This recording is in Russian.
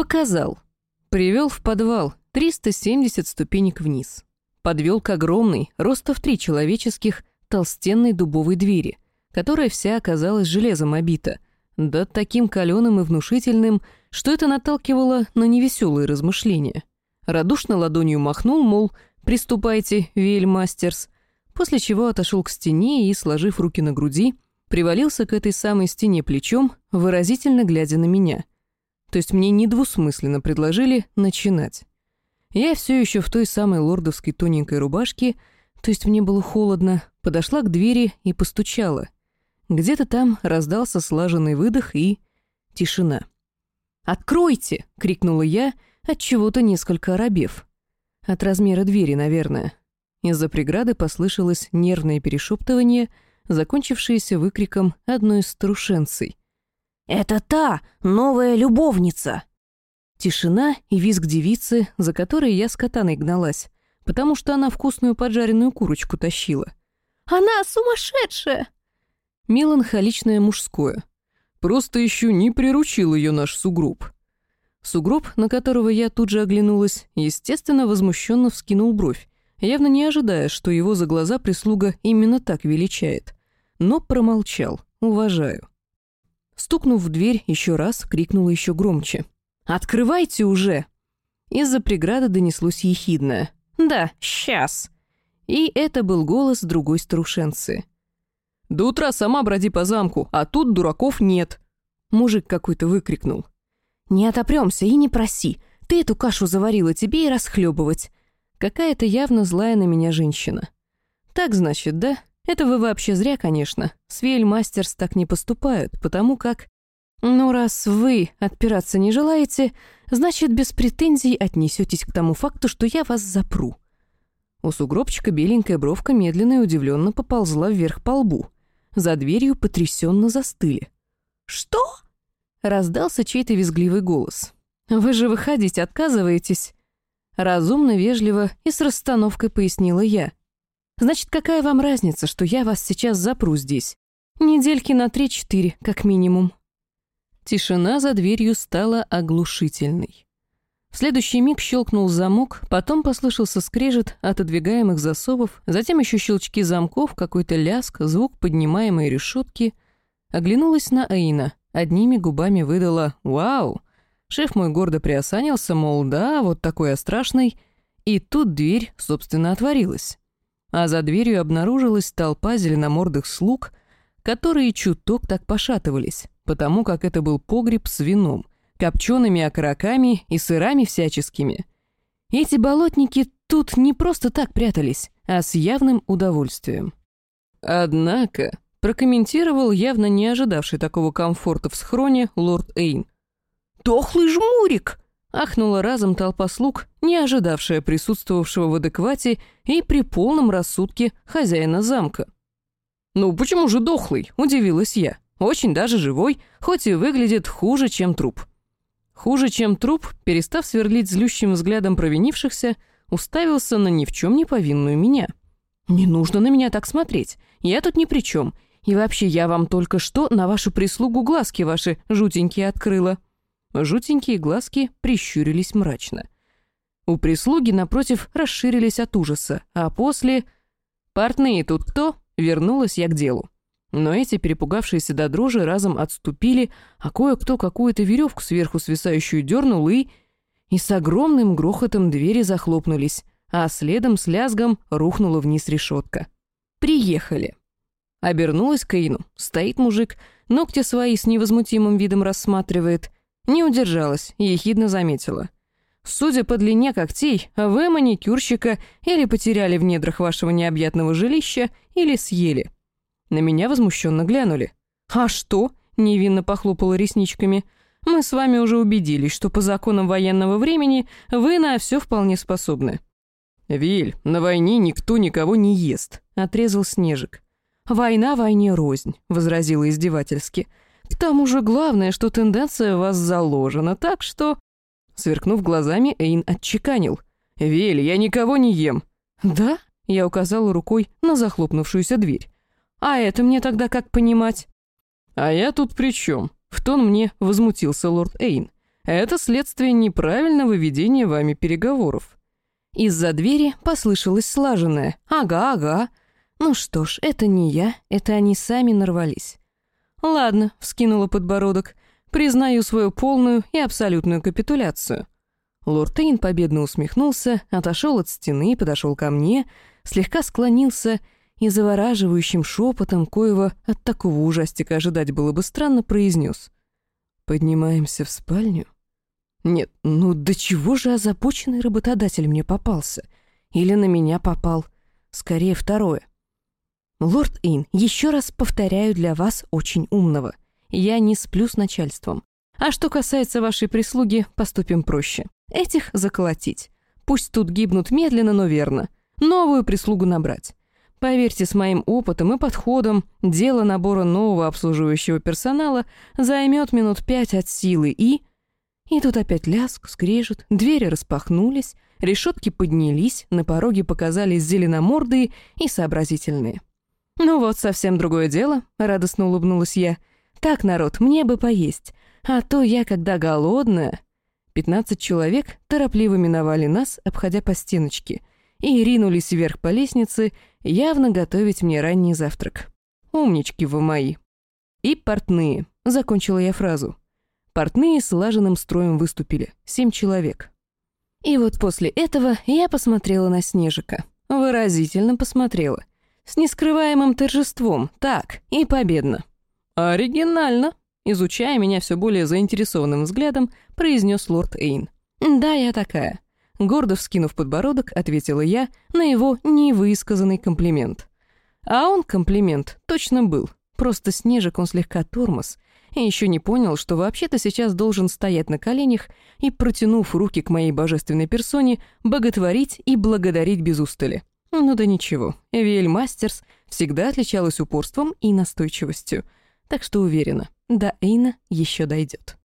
Показал. Привел в подвал, 370 ступенек вниз. Подвел к огромной, роста в три человеческих, толстенной дубовой двери, которая вся оказалась железом обита, да таким каленым и внушительным, что это наталкивало на невеселые размышления. Радушно ладонью махнул, мол, «Приступайте, Вильмастерс», после чего отошел к стене и, сложив руки на груди, привалился к этой самой стене плечом, выразительно глядя на меня. То есть мне недвусмысленно предложили начинать. Я все еще в той самой лордовской тоненькой рубашке, то есть мне было холодно, подошла к двери и постучала. Где-то там раздался слаженный выдох и... тишина. «Откройте!» — крикнула я, от чего то несколько оробев. От размера двери, наверное. Из-за преграды послышалось нервное перешептывание, закончившееся выкриком одной из старушенцей. «Это та, новая любовница!» Тишина и визг девицы, за которой я с катаной гналась, потому что она вкусную поджаренную курочку тащила. «Она сумасшедшая!» Меланхоличное мужское. Просто еще не приручил ее наш сугроб. Сугроб, на которого я тут же оглянулась, естественно, возмущенно вскинул бровь, явно не ожидая, что его за глаза прислуга именно так величает. Но промолчал, уважаю. Стукнув в дверь еще раз, крикнула еще громче. «Открывайте уже!» Из-за преграды донеслось ехидное. «Да, сейчас!» И это был голос другой старушенцы. «До утра сама броди по замку, а тут дураков нет!» Мужик какой-то выкрикнул. «Не отопремся и не проси. Ты эту кашу заварила тебе и расхлебывать. Какая-то явно злая на меня женщина. Так значит, да? Это вы вообще зря, конечно. С Мастерс так не поступают, потому как... Ну, раз вы отпираться не желаете, значит, без претензий отнесетесь к тому факту, что я вас запру. У сугробчика беленькая бровка медленно и удивленно поползла вверх по лбу. За дверью потрясенно застыли. «Что?» — раздался чей-то визгливый голос. «Вы же выходить отказываетесь?» Разумно, вежливо и с расстановкой пояснила я. «Значит, какая вам разница, что я вас сейчас запру здесь? Недельки на три-четыре, как минимум». Тишина за дверью стала оглушительной. В следующий миг щелкнул замок, потом послышался скрежет отодвигаемых засовов, затем еще щелчки замков, какой-то ляск, звук поднимаемой решетки. Оглянулась на Эйна, одними губами выдала «Вау!» Шеф мой гордо приосанился, мол, да, вот такой я страшный. И тут дверь, собственно, отворилась. А за дверью обнаружилась толпа зеленомордых слуг, которые чуток так пошатывались, потому как это был погреб с вином, копчеными окороками и сырами всяческими. Эти болотники тут не просто так прятались, а с явным удовольствием. Однако, прокомментировал явно не ожидавший такого комфорта в схроне лорд Эйн, «Дохлый жмурик!» — ахнула разом толпа слуг, не ожидавшая присутствовавшего в адеквате и при полном рассудке хозяина замка. «Ну почему же дохлый?» — удивилась я. «Очень даже живой, хоть и выглядит хуже, чем труп». Хуже, чем труп, перестав сверлить злющим взглядом провинившихся, уставился на ни в чем не повинную меня. «Не нужно на меня так смотреть. Я тут ни при чем. И вообще, я вам только что на вашу прислугу глазки ваши жутенькие открыла». Жутенькие глазки прищурились мрачно. У прислуги, напротив, расширились от ужаса, а после... «Портные тут кто?» Вернулась я к делу. Но эти, перепугавшиеся до дрожи, разом отступили, а кое-кто какую-то веревку сверху свисающую дернул и... И с огромным грохотом двери захлопнулись, а следом с лязгом рухнула вниз решетка. «Приехали». Обернулась к. Стоит мужик, ногти свои с невозмутимым видом рассматривает — не удержалась и ехидно заметила. «Судя по длине когтей, вы маникюрщика или потеряли в недрах вашего необъятного жилища, или съели». На меня возмущенно глянули. «А что?» — невинно похлопала ресничками. «Мы с вами уже убедились, что по законам военного времени вы на все вполне способны». «Виль, на войне никто никого не ест», — отрезал Снежик. «Война войне рознь», — возразила издевательски. К тому же главное, что тенденция у вас заложена, так что...» Сверкнув глазами, Эйн отчеканил. «Вель, я никого не ем». «Да?» — я указала рукой на захлопнувшуюся дверь. «А это мне тогда как понимать?» «А я тут при чем? В тон мне возмутился лорд Эйн. Это следствие неправильного ведения вами переговоров. Из-за двери послышалось слаженное «Ага, ага». Ну что ж, это не я, это они сами нарвались. «Ладно», — вскинула подбородок, — «признаю свою полную и абсолютную капитуляцию». Лорд Тейн победно усмехнулся, отошел от стены, подошел ко мне, слегка склонился и завораживающим шепотом, коего от такого ужастика ожидать было бы странно, произнес. «Поднимаемся в спальню?» Нет, ну до чего же озабоченный работодатель мне попался? Или на меня попал? Скорее второе. Лорд Ин, еще раз повторяю для вас очень умного. Я не сплю с начальством. А что касается вашей прислуги, поступим проще. Этих заколотить. Пусть тут гибнут медленно, но верно. Новую прислугу набрать. Поверьте, с моим опытом и подходом, дело набора нового обслуживающего персонала займет минут пять от силы и... И тут опять ляск, скрежет, двери распахнулись, решетки поднялись, на пороге показались зеленомордые и сообразительные. «Ну вот, совсем другое дело», — радостно улыбнулась я. «Так, народ, мне бы поесть, а то я, когда голодная...» Пятнадцать человек торопливо миновали нас, обходя по стеночке, и ринулись вверх по лестнице, явно готовить мне ранний завтрак. «Умнички вы мои!» «И портные», — закончила я фразу. Портные слаженным строем выступили. Семь человек. И вот после этого я посмотрела на Снежика. Выразительно посмотрела. С нескрываемым торжеством, так, и победно. «Оригинально!» Изучая меня все более заинтересованным взглядом, произнес лорд Эйн. «Да, я такая». Гордо вскинув подбородок, ответила я на его невысказанный комплимент. А он комплимент точно был. Просто Снежик он слегка тормоз — и еще не понял, что вообще-то сейчас должен стоять на коленях и, протянув руки к моей божественной персоне, боготворить и благодарить без устали. Ну да ничего, Эвиэль Мастерс всегда отличалась упорством и настойчивостью, так что уверена, до Эйна еще дойдет.